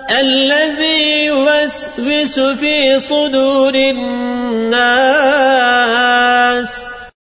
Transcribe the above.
الذي يوسوس في صدور الناس.